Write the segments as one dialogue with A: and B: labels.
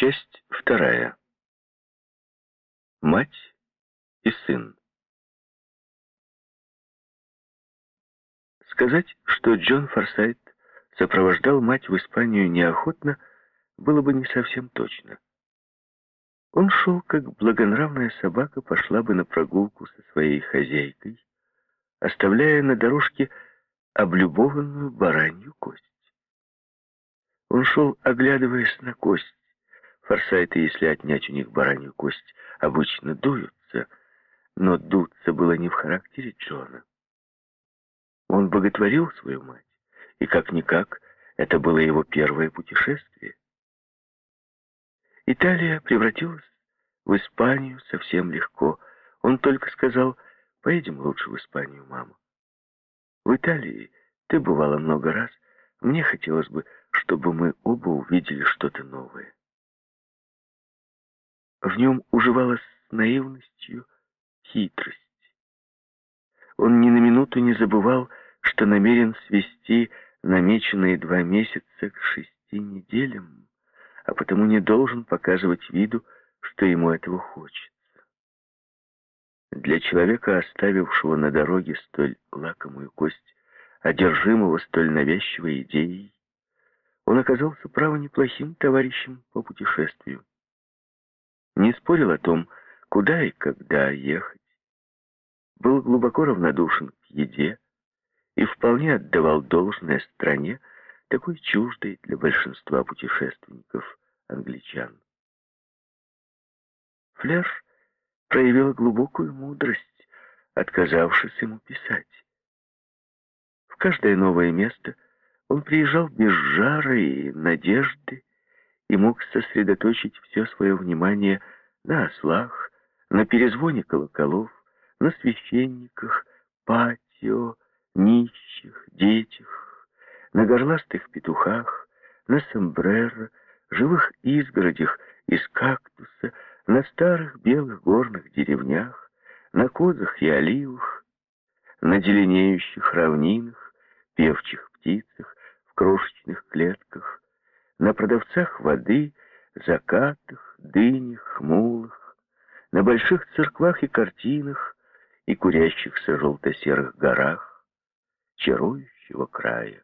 A: Часть вторая. Мать и сын. Сказать, что Джон Форсайт сопровождал мать в Испанию неохотно, было бы не совсем точно. Он шел, как благонравная собака пошла бы на прогулку со своей хозяйкой, оставляя на дорожке облюбованную баранью кость. Он шел, оглядываясь на кость. Форсайты, если отнять у них баранью кость, обычно дуются, но дуться было не в характере Джона. Он боготворил свою мать, и как-никак это было его первое путешествие. Италия превратилась в Испанию совсем легко. Он только сказал, поедем лучше в Испанию, мама. В Италии ты бывала много раз. Мне хотелось бы, чтобы мы оба увидели что-то новое. В нем уживалась наивностью хитрость. Он ни на минуту не забывал, что намерен свести намеченные два месяца к шести неделям, а потому не должен показывать виду, что ему этого хочется. Для человека, оставившего на дороге столь лакомую кость, одержимого столь навязчивой идеей, он оказался, право, неплохим товарищем по путешествию. Не спорил о том, куда и когда ехать. Был глубоко равнодушен к еде и вполне отдавал должное стране, такой чуждой для большинства путешественников англичан. Флер проявила глубокую мудрость, отказавшись ему писать. В каждое новое место он приезжал без жара и надежды и мог сосредоточить все свое внимание на ослах, на перезвоне колоколов, на священниках, патио, нищих, детях, на горластых петухах, на сомбреро, живых изгородях из кактуса, на старых белых горных деревнях, на козах и оливах, на деленеющих равнинах, певчих птицах, в крошечных клетках, на продавцах воды, закатах, дынях, хмулах, на больших церквах и картинах и курящихся желто-серых горах чарующего края.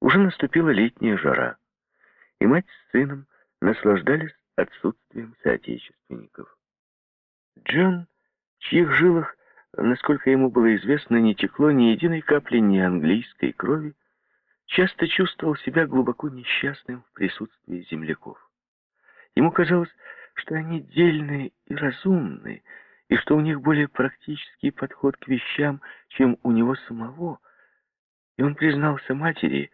A: Уже наступила летняя жара, и мать с сыном наслаждались отсутствием соотечественников. Джон, в чьих жилах, насколько ему было известно, не текло ни единой капли ни английской крови, часто чувствовал себя глубоко несчастным в присутствии земляков. Ему казалось, что они дельные и разумные, и что у них более практический подход к вещам, чем у него самого. И он признался матери,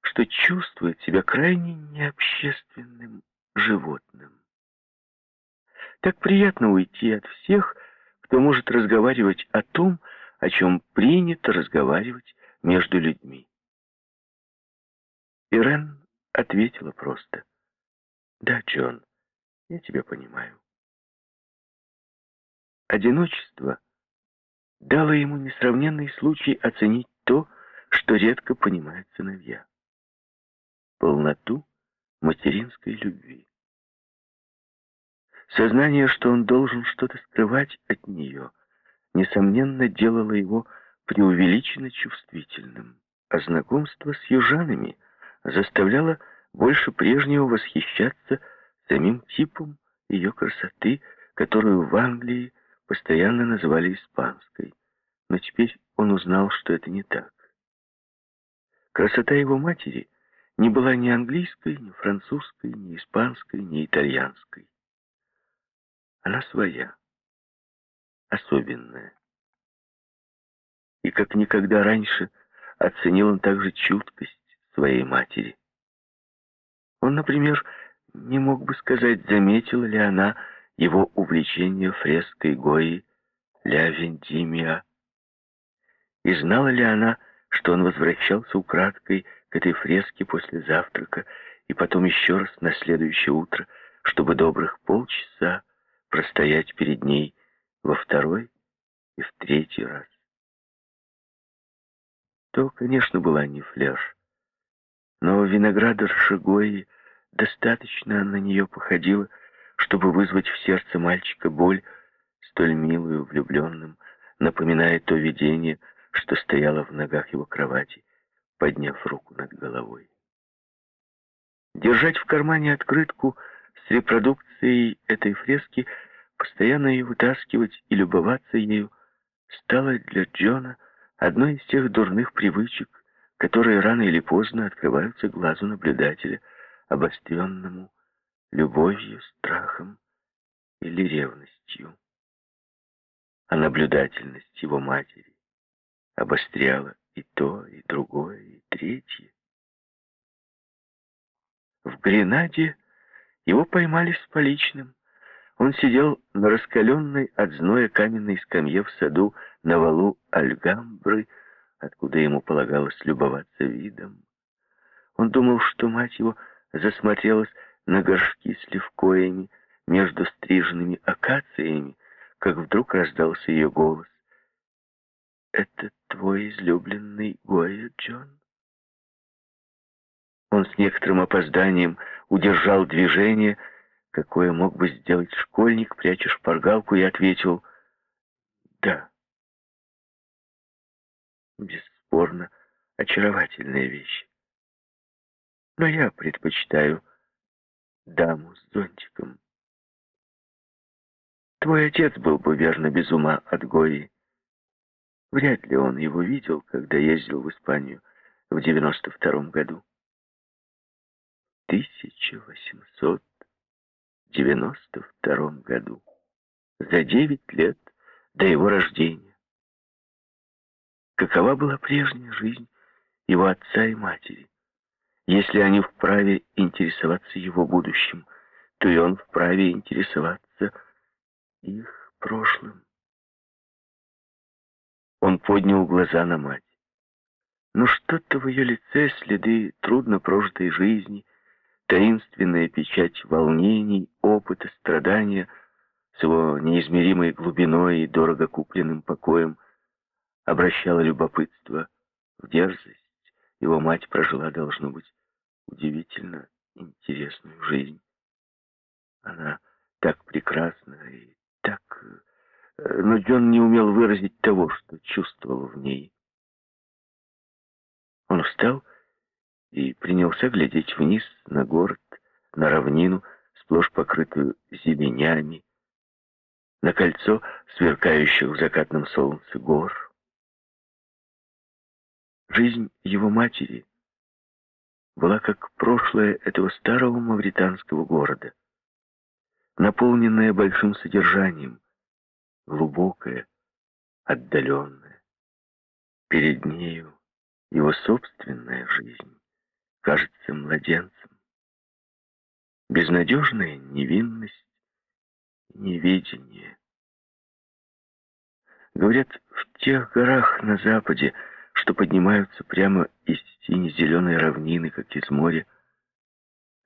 A: что чувствует себя крайне необщественным животным. Так приятно уйти от всех, кто может разговаривать о том, о чем принято разговаривать между людьми. Ирен ответила просто. «Да, Джон, я тебя понимаю». Одиночество дало ему несравненный случай оценить то, что редко понимают сыновья. Полноту материнской любви. Сознание, что он должен что-то скрывать от нее, несомненно, делало его преувеличенно чувствительным, а знакомство с южанами — заставляла больше прежнего восхищаться самим типом ее красоты, которую в Англии постоянно называли испанской. Но теперь он узнал, что это не так. Красота его матери не была ни английской, ни французской, ни испанской, ни итальянской. Она своя, особенная. И как никогда раньше оценил он также чуткость, своей матери. Он, например, не мог бы сказать, заметила ли она его увлечение фреской Гои «Ля Вендимия», и знала ли она, что он возвращался украдкой к этой фреске после завтрака и потом еще раз на следующее утро, чтобы добрых полчаса простоять перед ней во второй и в третий раз. То, конечно, была не флеш, Но виноградарша Гои достаточно на нее походила, чтобы вызвать в сердце мальчика боль, столь милую влюбленным, напоминая то видение, что стояло в ногах его кровати, подняв руку над головой. Держать в кармане открытку с репродукцией этой фрески, постоянно ее вытаскивать и любоваться ею, стало для Джона одной из тех дурных привычек, которые рано или поздно открываются глазу наблюдателя, обостренному любовью, страхом или ревностью. А наблюдательность его матери обостряла и то, и другое, и третье. В Гренаде его поймали с поличным. Он сидел на раскаленной от зноя каменной скамье в саду на валу Альгамбры, откуда ему полагалось любоваться видом. Он думал, что мать его засмотрелась на горшки с левкоями между стриженными акациями, как вдруг раздался ее голос. «Это твой излюбленный Гоя, Джон?» Он с некоторым опозданием удержал движение, какое мог бы сделать школьник, пряча шпаргалку, и ответил «Да». Бесспорно, очаровательная вещь. Но я предпочитаю даму с зонтиком. Твой отец был бы верно без ума от Гои. Вряд ли он его видел, когда ездил в Испанию в девяносто втором году. 1892 году, за девять лет до его рождения. Какова была прежняя жизнь его отца и матери? Если они вправе интересоваться его будущим, то и он вправе интересоваться их прошлым. Он поднял глаза на мать. Но что-то в ее лице, следы трудно прожитой жизни, таинственная печать волнений, опыта, страдания с его неизмеримой глубиной и дорого купленным покоем обращала любопытство в дерзость. Его мать прожила, должно быть, удивительно интересную жизнь. Она так прекрасна и так... Э, но Джон не умел выразить того, что чувствовал в ней. Он встал и принялся глядеть вниз на город, на равнину, сплошь покрытую зеленями, на кольцо сверкающих в закатном солнце гор. Жизнь его матери была как прошлое этого старого мавританского города, наполненная большим содержанием, глубокая, отдаленная. Перед нею его собственная жизнь кажется младенцем. Безнадежная невинность, неведение. Говорят, в тех горах на западе, что поднимаются прямо из сине-зеленой равнины, как из моря,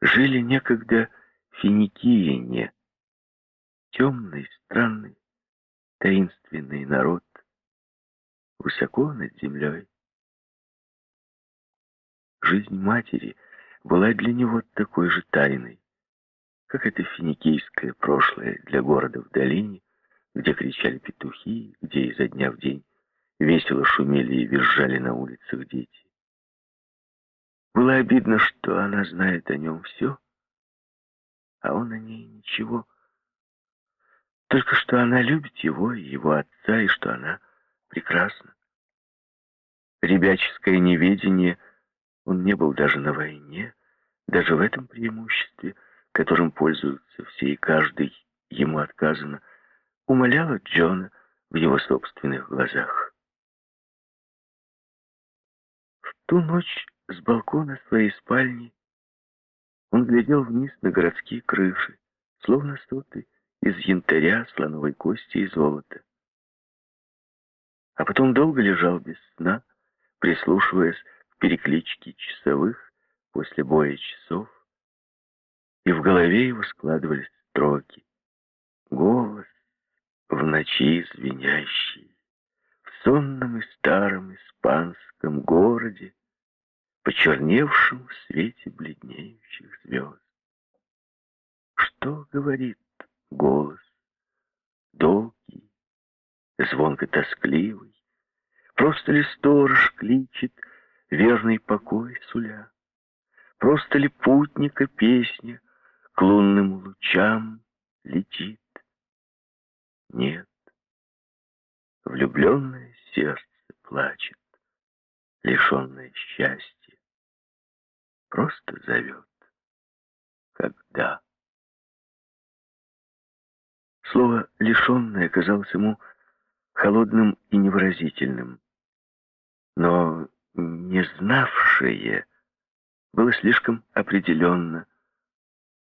A: жили некогда финикияне, темный, странный, таинственный народ, высоко над землей. Жизнь матери была для него такой же тайной, как это финикийское прошлое для города в долине, где кричали петухи, где изо дня в день весело шумели и визжали на улицах дети. Было обидно, что она знает о нем все, а он о ней ничего. Только что она любит его и его отца, и что она прекрасна. Ребяческое неведение — он не был даже на войне, даже в этом преимуществе, которым пользуются все и каждый, ему отказано, умоляло Джона в его собственных глазах. Ту ночь с балкона своей спальни он глядел вниз на городские крыши, словно соты из янтаря, слоновой кости и золота. А потом долго лежал без сна, прислушиваясь переклички часовых после боя часов, и в голове его складывались строки. Голос в ночи звенящий, сонном и старом испанском городе почерневшем свете бледнеющих звезд. Что говорит голос? Долгий, звонко-тоскливый. Просто ли сторож кличет, верный покой суля? Просто ли путника песня к лунным лучам летит? Нет, влюбленное сердце плачет, лишенное счастья, просто зовет, когда. Слово «лишенное» казалось ему холодным и невыразительным, но не знавшее было слишком определенно,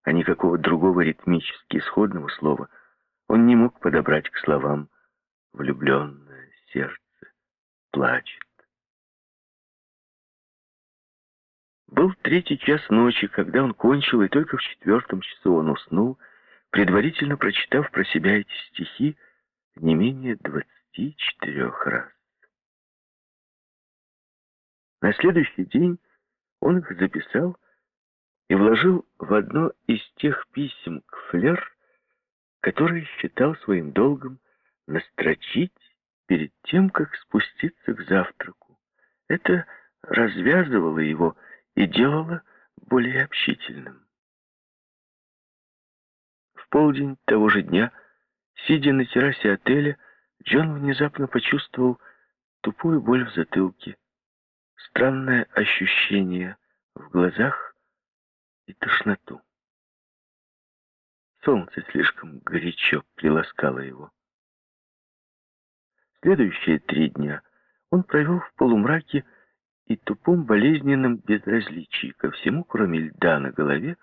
A: а никакого другого ритмически исходного слова он не мог подобрать к словам «влюбленное сердце плачет». Был третий час ночи, когда он кончил, и только в четвертом часу он уснул, предварительно прочитав про себя эти стихи не менее двадцати четырех раз. На следующий день он их записал и вложил в одно из тех писем к Флер, которые считал своим долгом настрочить перед тем, как спуститься к завтраку. Это развязывало его и делало более общительным. В полдень того же дня, сидя на террасе отеля, Джон внезапно почувствовал тупую боль в затылке странное ощущение в глазах и тошноту. Солнце слишком горячо приласкало его. Следующие три дня он провел в полумраке и тупом болезненном безразличии ко всему, кроме льда на голове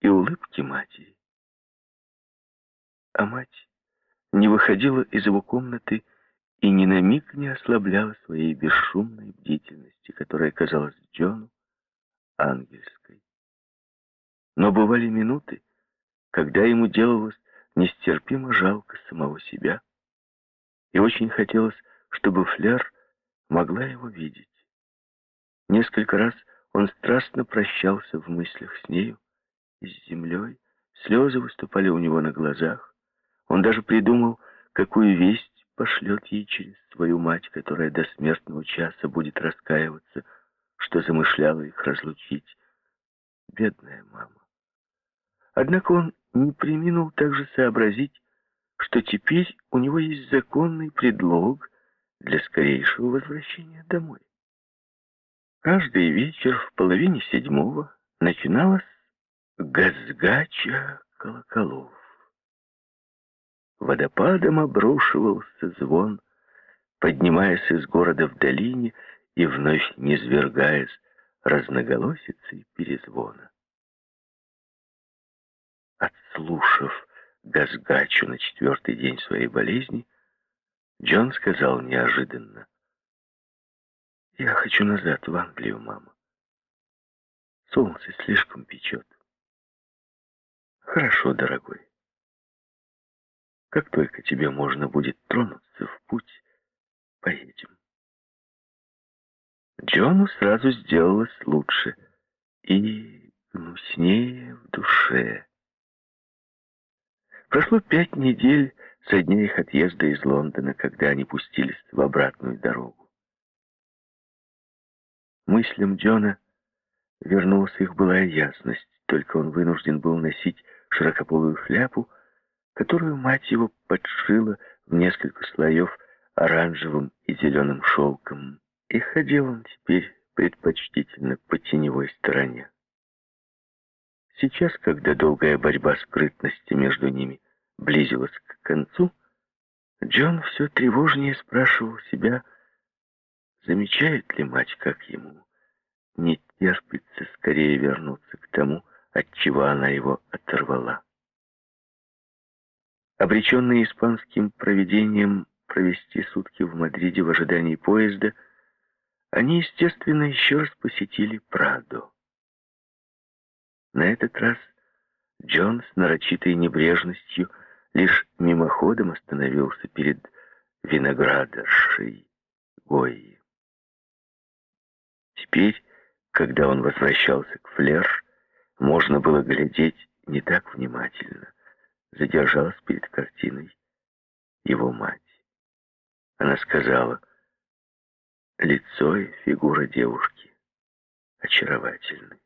A: и улыбки матери. А мать не выходила из его комнаты и ни на миг не ослабляла своей бесшумной бдительности, которая казалась Джону ангельской. Но бывали минуты, когда ему делалось нестерпимо жалко самого себя, и очень хотелось, чтобы Флер могла его видеть. Несколько раз он страстно прощался в мыслях с нею и с землей, слезы выступали у него на глазах. Он даже придумал, какую весть пошлет ей через свою мать, которая до смертного часа будет раскаиваться, что замышляла их разлучить. Бедная мама. Однако он не приминул также сообразить, что теперь у него есть законный предлог для скорейшего возвращения домой. Каждый вечер в половине седьмого начиналась газгача колоколов. Водопадом обрушивался звон, поднимаясь из города в долине и вновь низвергаясь разноголосицей перезвона. Отслушав Газгачу на четвертый день своей болезни, Джон сказал неожиданно, «Я хочу назад, в Англию, мама. Солнце слишком печет». «Хорошо, дорогой. Как только тебе можно будет тронуться в путь, поедем. Джону сразу сделалось лучше и гнуснее в душе. Прошло пять недель со дня их отъезда из Лондона, когда они пустились в обратную дорогу. Мыслям Джона вернулась их былая ясность, только он вынужден был носить широкополую шляпу, которую мать его подшила в несколько слоев оранжевым и зеленым шелком, и ходил он теперь предпочтительно по теневой стороне. Сейчас, когда долгая борьба скрытности между ними близилась к концу, Джон все тревожнее спрашивал себя, замечает ли мать, как ему не терпится скорее вернуться к тому, от чего она его оторвала. Обреченные испанским проведением провести сутки в Мадриде в ожидании поезда, они, естественно, еще раз посетили Прадо. На этот раз Джон с нарочитой небрежностью лишь мимоходом остановился перед виноградаршей Гойи. Теперь, Когда он возвращался к Флер, можно было глядеть не так внимательно. Задержалась перед картиной его мать. Она сказала, лицо и фигура девушки очаровательны.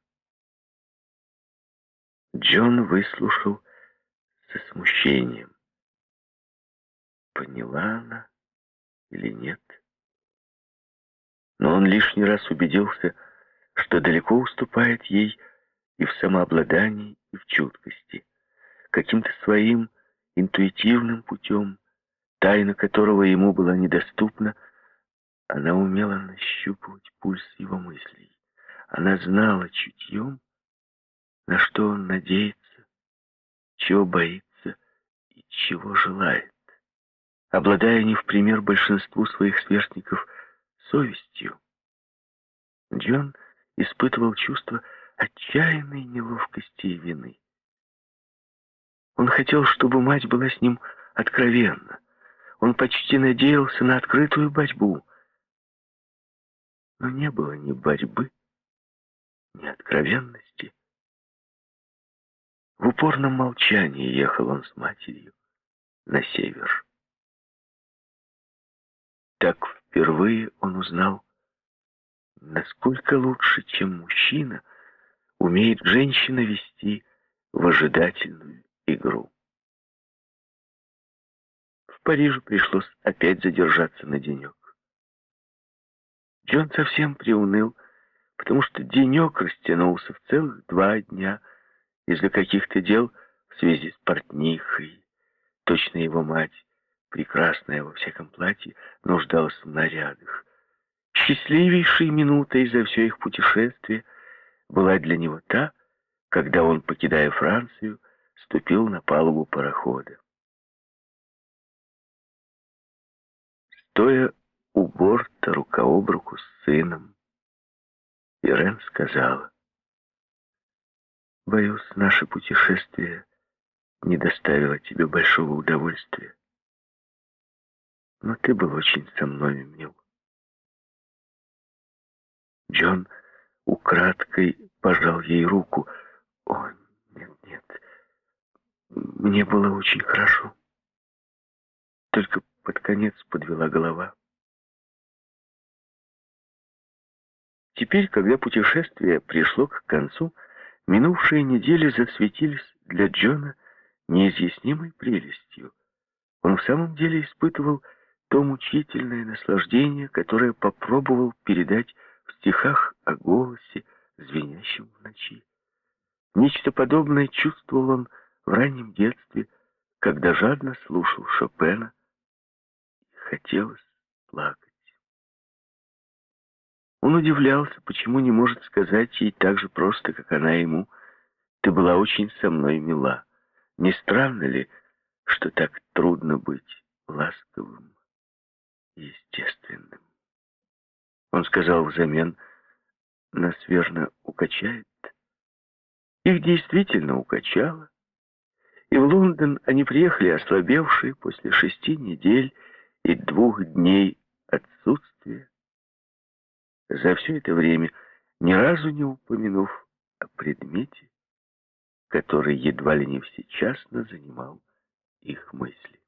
A: Джон выслушал со смущением. Поняла она или нет? Но он лишний раз убедился, что далеко уступает ей и в самообладании, и в чуткости. Каким-то своим интуитивным путем, тайна которого ему была недоступна, она умела нащупывать пульс его мыслей. Она знала чутьем, на что он надеется, чего боится и чего желает. Обладая не в пример большинству своих сверстников совестью, Джон испытывал чувство отчаянной неловкости и вины. Он хотел, чтобы мать была с ним откровенна. Он почти надеялся на открытую борьбу. Но не было ни борьбы, ни откровенности. В упорном молчании ехал он с матерью на север. Так впервые он узнал, насколько лучше, чем мужчина, умеет женщина вести в ожидательную игру. В Париже пришлось опять задержаться на денек. Джон совсем приуныл, потому что денек растянулся в целых два дня из-за каких-то дел в связи с портнихой. Точно его мать, прекрасная во всяком платье, нуждалась в нарядах. Счастливейшей минутой за все их путешествие была для него та, когда он, покидая Францию, ступил на палубу парохода. Стоя у борта рука об руку с сыном, Ирен сказала, «Боюсь, наше путешествие не доставило тебе большого удовольствия, но ты был очень со мной мил». Джон украдкой пожал ей руку. «О, нет, нет, мне было очень хорошо. Только под конец подвела голова». Теперь, когда путешествие пришло к концу, минувшие недели засветились для Джона неизъяснимой прелестью. Он в самом деле испытывал то мучительное наслаждение, которое попробовал передать в стихах о голосе, звенящем в ночи. Нечто подобное чувствовал он в раннем детстве, когда жадно слушал Шопена, хотелось плакать. Он удивлялся, почему не может сказать ей так же просто, как она ему, «Ты была очень со мной мила». Не странно ли, что так трудно быть ласковым и естественным? Он сказал взамен, нас верно укачает. Их действительно укачало. И в Лондон они приехали ослабевшие после шести недель и двух дней отсутствия. За все это время ни разу не упомянув о предмете, который едва ли не всечасно занимал их мысли.